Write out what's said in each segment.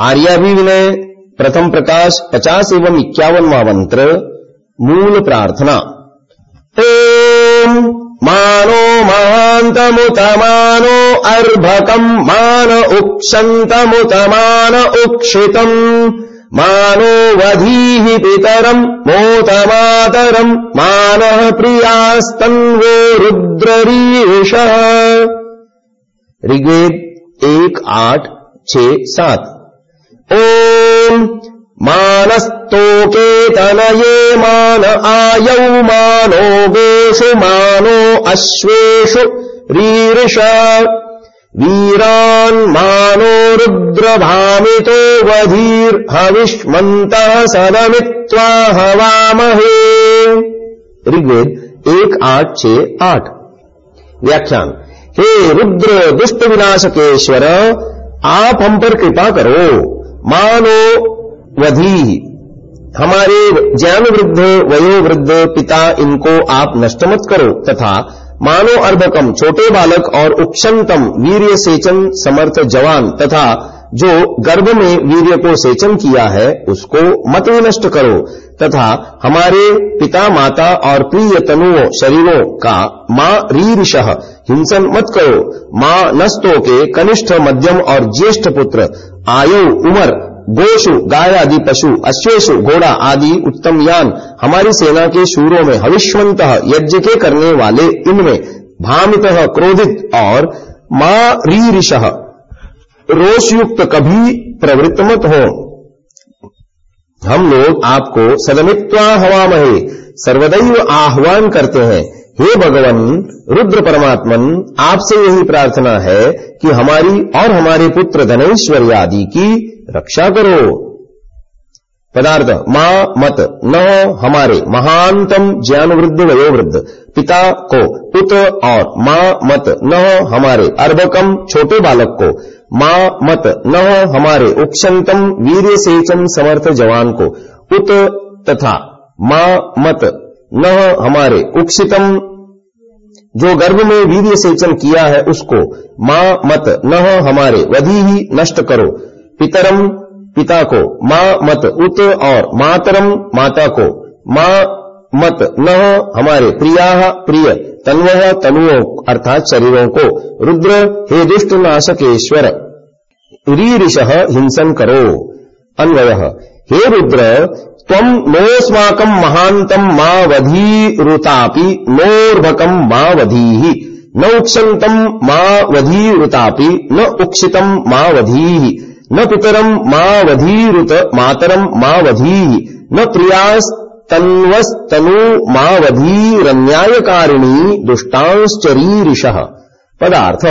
आर्याभिविनय, प्रथम प्रकाश, पचास एवं इक्यावनवा मंत्र, मूल प्रार्थना। ओम मानो महान्तमुत मानो अर्भकम् मान उक्षन्तमुत मान उक्षितम्। मानो वधीः पितरम् मोतमातरम् मानः प्रियास्तन्वो रुद्ररीषः ऋग्वेद एक आठ छ सात। ओम मानस्तोके तनये मान आयौ मानो गोषु मानो अश्वेषु रीरिष। वीरान् मानो रुद्रभामितो वधीर्हविष्मन्तः सदमित्वा हवामहे। ऋग्वेद एक आठ छ आठ। व्याख्यान। हे रुद्र दुष्ट विनाशकेश्वर आप हम पर कृपा करो मानो वधी। हमारे ज्ञान वृद्ध वयो वृद्ध पिता इनको आप नष्ट मत करो, तथा मानो अर्भकम, छोटे बालक और उपशंतम वीर्य सेचन समर्थ जवान, तथा जो गर्भ में वीर्य को सेचन किया है, उसको मत विनष्ट करो, तथा हमारे पिता माता और प्रिय तनुओं शरीरों का माँ रीरिश हिंसन मत करो। माँ नस्तों के कनिष्ठ मध्यम और ज्येष्ठ पुत्र, आयु, उमर, गोशु गाय आदि पशु, अश्वेशु, घोड़ा आदि उत्तम यान, हमारी सेना के शूरों में हविष्वंत यज्ञ के करने वाले इनमें भामित, क्रोधित और माँ रीरिश रोषयुक्त कभी प्रवृत्त मत हो। हम लोग आपको सदमित्वा हवामहे, सर्वदैव आह्वान करते हैं। हे भगवान, रुद्र परमात्मन, आपसे यही प्रार्थना है कि हमारी और हमारे पुत्र धनेश्वरी आदि की रक्षा करो। पदार्थ, माँ, मत, न, हमारे महानतम ज्ञान वृद्ध वयोवृद्ध, पिता को पुत और माँ, मत, न, हमारे अर्भकम छोटे बालक को, माँ, मत, न, हमारे उपशंतम वीर सेचन समर्थ जवान को उत तथा माँ, मत न हमारे। उक्षितम। जो गर्भ में वीर्य सेचन किया है, उसको माँ मत न हमारे। वधी ही नष्ट करो। पितरम पिता को। माँ मत उत और मातरम माता को। माँ मत न हमारे। प्रिया प्रिय। तन्व तनुओं अर्थात शरीरों को। रुद्र, हे दुष्ट नाशकेश्वर रीरिश हिंसन करो। अन्वय, हे रुद्र त्वं नोऽस्माकम् महान्तम् मा वधीरुतापि नोर्भकम् मा वधीः। न उक्षन्तम् मा वधीरुतापि न उक्षितम् मा वधीः। न पितरम् मा वधीरुत मातरम् मा वधीः। न प्रियास्तन्वस्तनु मा वधीरन्यायकारिणी दुष्टांश्चरीरिषः पदार्थ।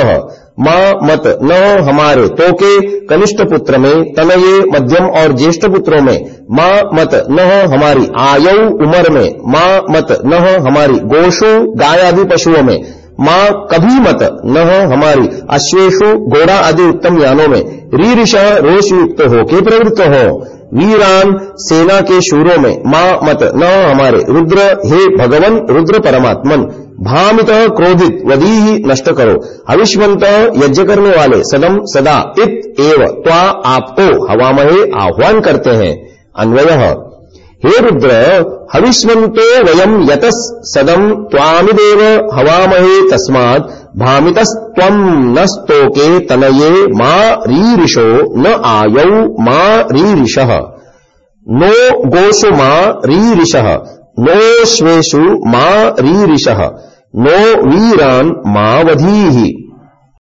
माँ मत न हमारे तोके कनिष्ठ पुत्र में, तनये मध्यम और ज्येष्ठ पुत्रों में। माँ मत न हमारी आयु उमर में। माँ मत न हमारी गोशु गाय आदि पशुओं में। माँ कभी मत न हमारी अश्वेशु घोड़ा आदि उत्तम यानों में। रीरिश रोष युक्त होके प्रवृत्त हो। वीरान सेना के शूरों में। माँ मत न हमारे रुद्र, हे भगवन, रुद्र परमात्मन। भामित क्रोधित वदी ही नष्ट करो अविष्मंत यज्ञ करने वाले सदम सदा इत एव त्वा आपको हवामहे आह्वान करते हैं। अन्वय, हे रुद्र हविष्मंतो वयम यतस सदम त्वामिदेव हवामहे तस्मात् भामितस्त्वम न स्तोके तनये मा रीरिषो न आयौ मा रीरिष। नो गोषु मा रीरिष स्वेशु मा रीरिश नो वीरान मावधीः।